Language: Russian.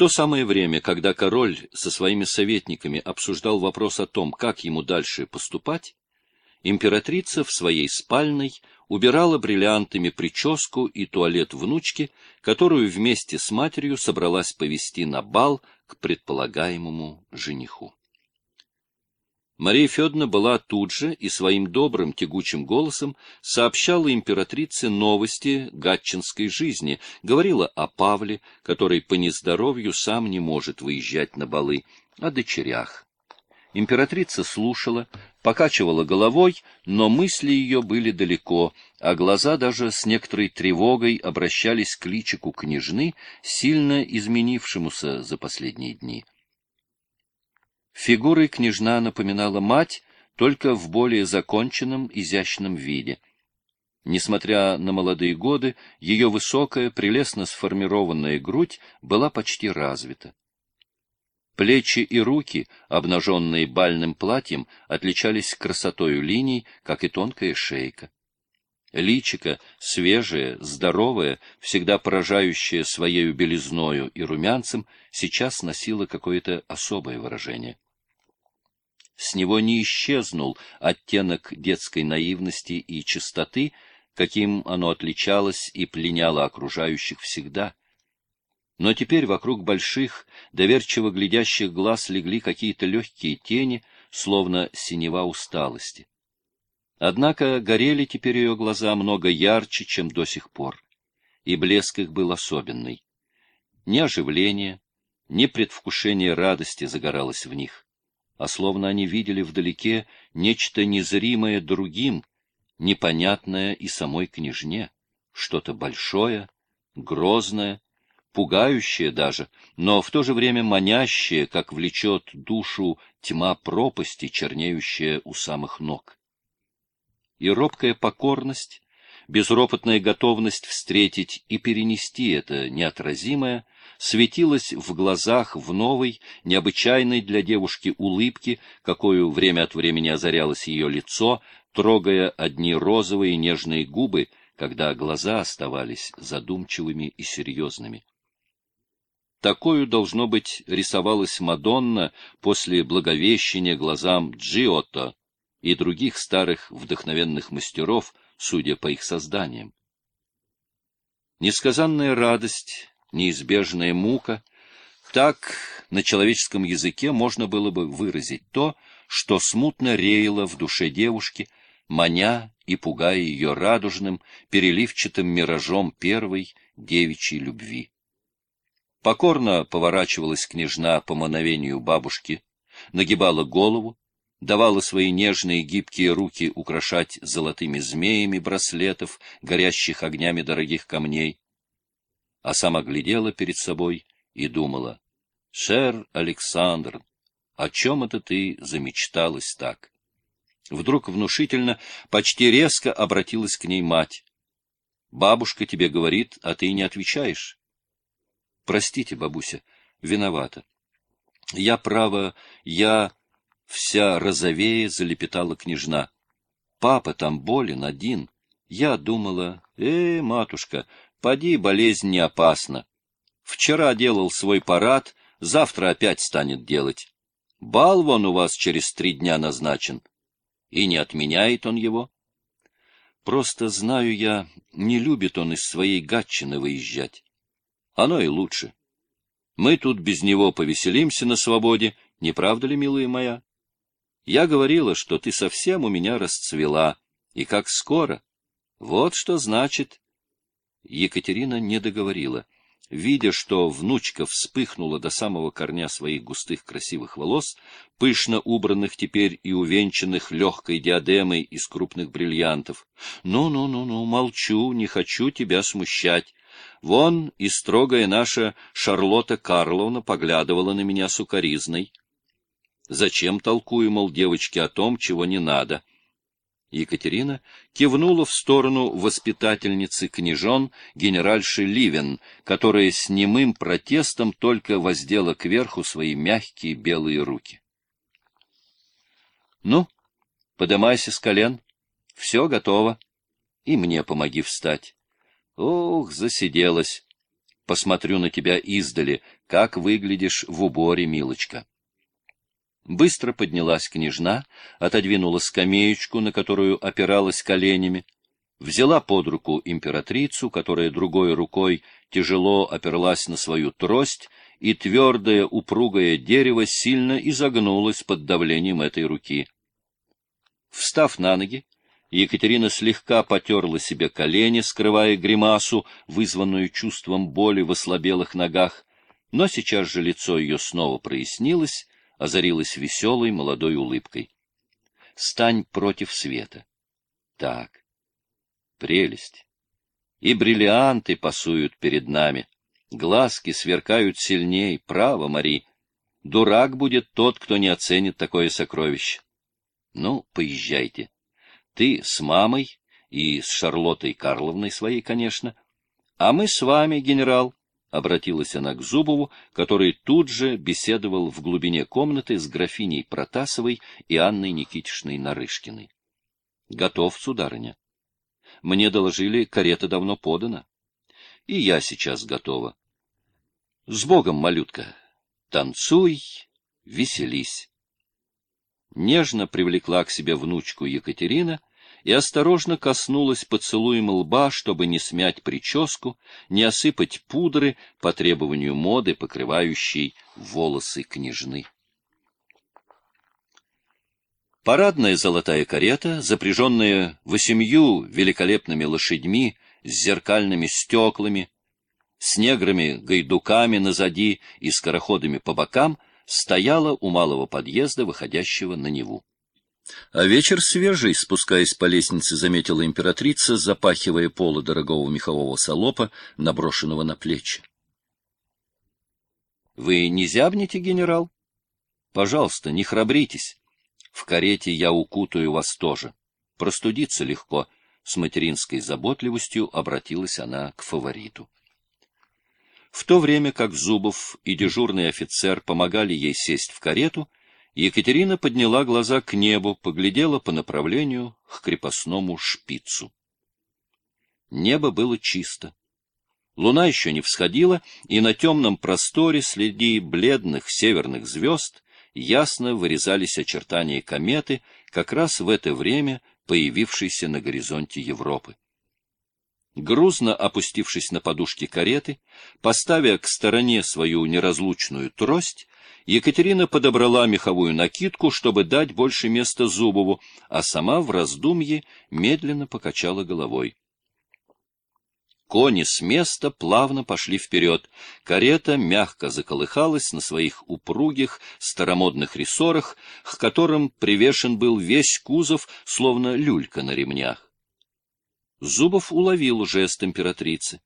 то самое время, когда король со своими советниками обсуждал вопрос о том, как ему дальше поступать, императрица в своей спальной убирала бриллиантами прическу и туалет внучки, которую вместе с матерью собралась повести на бал к предполагаемому жениху. Мария Федоровна была тут же и своим добрым тягучим голосом сообщала императрице новости гатчинской жизни, говорила о Павле, который по нездоровью сам не может выезжать на балы, о дочерях. Императрица слушала, покачивала головой, но мысли ее были далеко, а глаза даже с некоторой тревогой обращались к личику княжны, сильно изменившемуся за последние дни. Фигурой княжна напоминала мать, только в более законченном, изящном виде. Несмотря на молодые годы, ее высокая, прелестно сформированная грудь была почти развита. Плечи и руки, обнаженные бальным платьем, отличались красотою линий, как и тонкая шейка. Личико, свежее, здоровое, всегда поражающее своею белизною и румянцем, сейчас носило какое-то особое выражение. С него не исчезнул оттенок детской наивности и чистоты, каким оно отличалось и пленяло окружающих всегда. Но теперь вокруг больших, доверчиво глядящих глаз легли какие-то легкие тени, словно синева усталости. Однако горели теперь ее глаза много ярче, чем до сих пор, и блеск их был особенный. Ни оживление, ни предвкушение радости загоралось в них, а словно они видели вдалеке нечто незримое другим, непонятное и самой княжне, что-то большое, грозное, пугающее даже, но в то же время манящее, как влечет душу тьма пропасти, чернеющая у самых ног и робкая покорность, безропотная готовность встретить и перенести это неотразимое, светилась в глазах в новой, необычайной для девушки улыбке, какую время от времени озарялось ее лицо, трогая одни розовые нежные губы, когда глаза оставались задумчивыми и серьезными. Такою, должно быть, рисовалась Мадонна после благовещения глазам Джиотто, и других старых вдохновенных мастеров, судя по их созданиям. Несказанная радость, неизбежная мука — так на человеческом языке можно было бы выразить то, что смутно реяло в душе девушки, маня и пугая ее радужным, переливчатым миражом первой девичьей любви. Покорно поворачивалась княжна по мановению бабушки, нагибала голову, давала свои нежные гибкие руки украшать золотыми змеями браслетов, горящих огнями дорогих камней, а сама глядела перед собой и думала, «Шер Александр, о чем это ты замечталась так?» Вдруг внушительно, почти резко обратилась к ней мать. «Бабушка тебе говорит, а ты не отвечаешь». «Простите, бабуся, виновата. Я, право, я...» Вся розовее залепетала княжна. Папа там болен один. Я думала, э, матушка, поди, болезнь не опасна. Вчера делал свой парад, завтра опять станет делать. Бал вон у вас через три дня назначен. И не отменяет он его. Просто знаю я, не любит он из своей гатчины выезжать. Оно и лучше. Мы тут без него повеселимся на свободе, не правда ли, милая моя? Я говорила, что ты совсем у меня расцвела, и как скоро. Вот что значит. Екатерина не договорила. Видя, что внучка вспыхнула до самого корня своих густых красивых волос, пышно убранных теперь и увенчанных легкой диадемой из крупных бриллиантов. «Ну-ну-ну-ну, молчу, не хочу тебя смущать. Вон и строгая наша Шарлотта Карловна поглядывала на меня сукоризной. Зачем толкую, мол, девочке о том, чего не надо? Екатерина кивнула в сторону воспитательницы княжон генеральши Ливен, которая с немым протестом только воздела кверху свои мягкие белые руки. — Ну, подымайся с колен. Все готово. И мне помоги встать. Ох, засиделась. Посмотрю на тебя издали, как выглядишь в уборе, милочка. Быстро поднялась княжна, отодвинула скамеечку, на которую опиралась коленями, взяла под руку императрицу, которая другой рукой тяжело оперлась на свою трость, и твердое упругое дерево сильно изогнулось под давлением этой руки. Встав на ноги, Екатерина слегка потерла себе колени, скрывая гримасу, вызванную чувством боли в ослабелых ногах, но сейчас же лицо ее снова прояснилось, озарилось веселой молодой улыбкой. Стань против света. Так. Прелесть. И бриллианты пасуют перед нами. Глазки сверкают сильней, право, Мари. Дурак будет тот, кто не оценит такое сокровище. Ну, поезжайте. Ты с мамой и с Шарлоттой Карловной своей, конечно. А мы с вами, генерал, — обратилась она к Зубову, который тут же беседовал в глубине комнаты с графиней Протасовой и Анной Никитишной Нарышкиной. — Готов, сударыня. Мне доложили, карета давно подана. И я сейчас готова. С Богом, малютка! Танцуй, веселись. Нежно привлекла к себе внучку Екатерина — и осторожно коснулась поцелуем лба, чтобы не смять прическу, не осыпать пудры по требованию моды, покрывающей волосы княжны. Парадная золотая карета, запряженная восемью великолепными лошадьми с зеркальными стеклами, с неграми-гайдуками назади и скороходами по бокам, стояла у малого подъезда, выходящего на Неву. А вечер свежий, спускаясь по лестнице, заметила императрица, запахивая полы дорогого мехового салопа, наброшенного на плечи. — Вы не зябнете, генерал? — Пожалуйста, не храбритесь. В карете я укутаю вас тоже. Простудиться легко. С материнской заботливостью обратилась она к фавориту. В то время как Зубов и дежурный офицер помогали ей сесть в карету, Екатерина подняла глаза к небу, поглядела по направлению к крепостному шпицу. Небо было чисто. Луна еще не всходила, и на темном просторе среди бледных северных звезд ясно вырезались очертания кометы, как раз в это время появившейся на горизонте Европы. Грузно опустившись на подушки кареты, поставя к стороне свою неразлучную трость, Екатерина подобрала меховую накидку, чтобы дать больше места Зубову, а сама в раздумье медленно покачала головой. Кони с места плавно пошли вперед. Карета мягко заколыхалась на своих упругих старомодных рессорах, к которым привешен был весь кузов, словно люлька на ремнях. Зубов уловил жест императрицы.